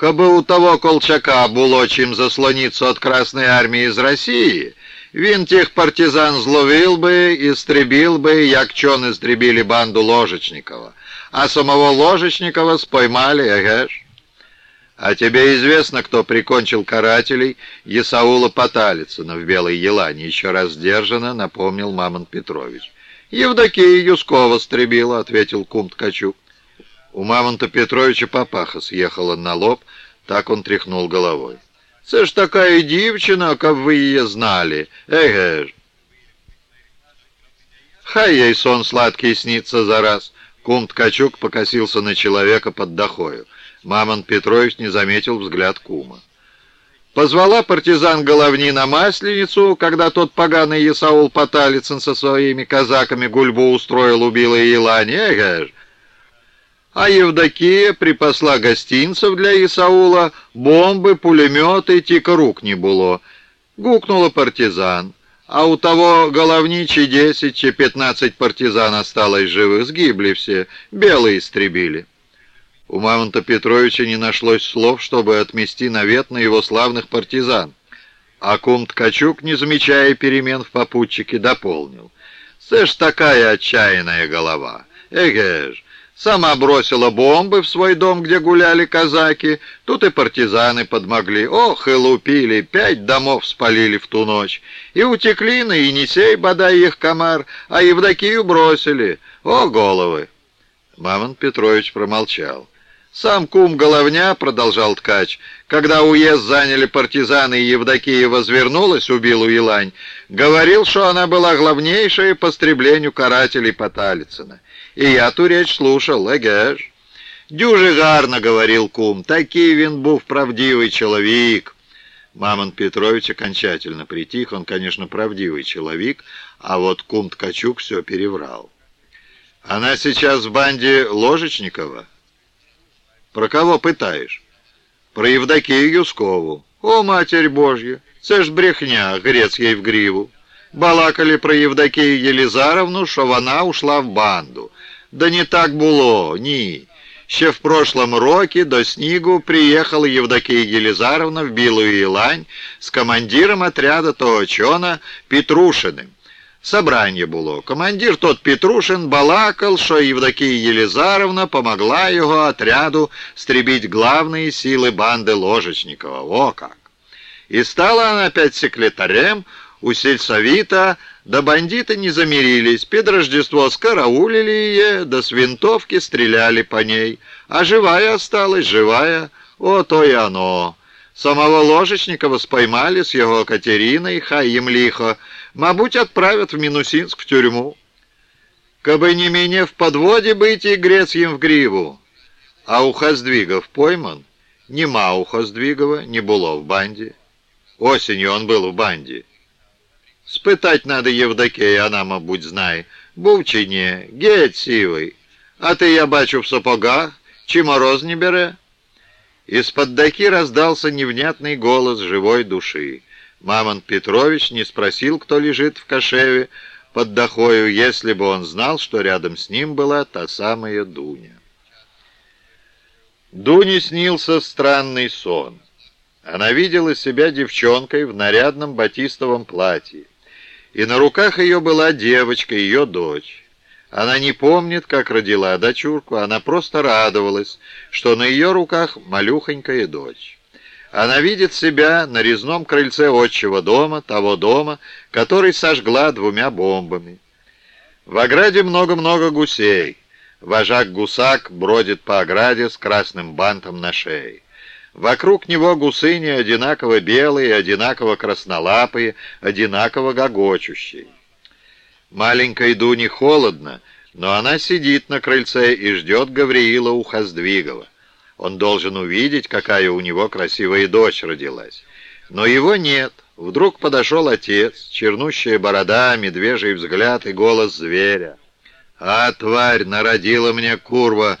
Кабы у того Колчака было чем заслониться от Красной Армии из России, він тех партизан зловил бы, истребил бы, як чон истребили банду Ложечникова. А самого Ложечникова споймали, эгеш. А тебе известно, кто прикончил карателей Исаула Поталицына в Белой Елане? Еще раз сдержанно напомнил Мамонт Петрович. Евдокия Юскова стребила, ответил кум Ткачук. У Мамонта Петровича папаха съехала на лоб, так он тряхнул головой. «Це ж такая дівчина, как вы ее знали, эге ж!» «Хай ей сон сладкий снится за раз!» Кум Ткачук покосился на человека под дохою. Мамонт Петрович не заметил взгляд кума. Позвала партизан Головни на Масленицу, когда тот поганый Исаул Поталицын со своими казаками гульбу устроил, убил и Елани. Эге ж! А Евдокия припасла гостинцев для Исаула, бомбы, пулеметы, тика рук не было. Гукнула партизан. А у того головничий десять чи пятнадцать партизан осталось живых, сгибли все, белые истребили. У Мамонта Петровича не нашлось слов, чтобы отмести навет на его славных партизан. А кум Ткачук, не замечая перемен в попутчике, дополнил. «Сэш такая отчаянная голова! Эге ж, Сама бросила бомбы в свой дом, где гуляли казаки. Тут и партизаны подмогли. Ох, и лупили, пять домов спалили в ту ночь. И утекли на Енисей, бодай их комар, а Евдокию бросили. О, головы!» Мамонт Петрович промолчал. «Сам кум Головня, — продолжал ткач, — когда уезд заняли партизаны и Евдокия возвернулась, убил Уилань, говорил, что она была главнейшая по стреблению карателей Поталицына. И я ту речь слушал, еге ж. Дюже гарно, говорил кум, такий він був правдивый человек. Мамонт Петрович окончательно притих, он, конечно, правдивый человек, а вот кум Ткачук все переврал. Она сейчас в банде Ложечникова? Про кого пытаешь? Про Евдокию Юскову. О, Матерь Божья, це ж брехня, грець ей в гриву. Балакали про Евдокию Елизаровну, що вона ушла в банду. Да не так було, ні. Ще в прошлом році до снігу приїхала Євдокія Єлізаровна в Білу Ілань з командиром отряда того чона Петрушиним. Собрание було. Командир тот Петрушин балакал, что Евдокия Елизаровна помогла его отряду стребить главные силы банды Ложечникова. О как! И стала она опять секретарем у сельсовита, да бандиты не замирились, під Рождество скараулили ее, да с винтовки стреляли по ней, а живая осталась, живая, о, то и оно. Самого Ложечникова споймали с его Катериной, хай им лихо, мабуть, отправят в Минусинск в тюрьму. Кабы не менее в подводе быть и грец им в гриву. А у Хоздвигов пойман? Нема у Хоздвигова, не было в банде. Осенью он был в банде. Спитать надо Євдокея, она, мабуть, знає. Був чи ні, геть сівий. А ты, я бачу, в сапогах, чи мороз не бере? Из-под доки раздался невнятный голос живой души. Мамонт Петрович не спросил, кто лежит в кошеве под дохою, если бы он знал, что рядом с ним была та самая Дуня. Дуне снился странный сон. Она видела себя девчонкой в нарядном батистовом платье и на руках ее была девочка, ее дочь. Она не помнит, как родила дочурку, она просто радовалась, что на ее руках малюхонькая дочь. Она видит себя на резном крыльце отчего дома, того дома, который сожгла двумя бомбами. В ограде много-много гусей. Вожак-гусак бродит по ограде с красным бантом на шее. Вокруг него гусыни одинаково белые, одинаково краснолапые, одинаково гогочущие. Маленькой Дуне холодно, но она сидит на крыльце и ждет Гавриила у Хоздвигова. Он должен увидеть, какая у него красивая дочь родилась. Но его нет. Вдруг подошел отец, чернущая борода, медвежий взгляд и голос зверя. «А, тварь, народила мне курва!»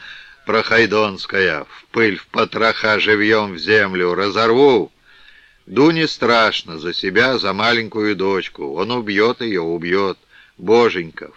Прохайдонская, в пыль, в потроха живьем в землю, разорву. Дуне страшно за себя, за маленькую дочку. Он убьет ее, убьет. Боженьков,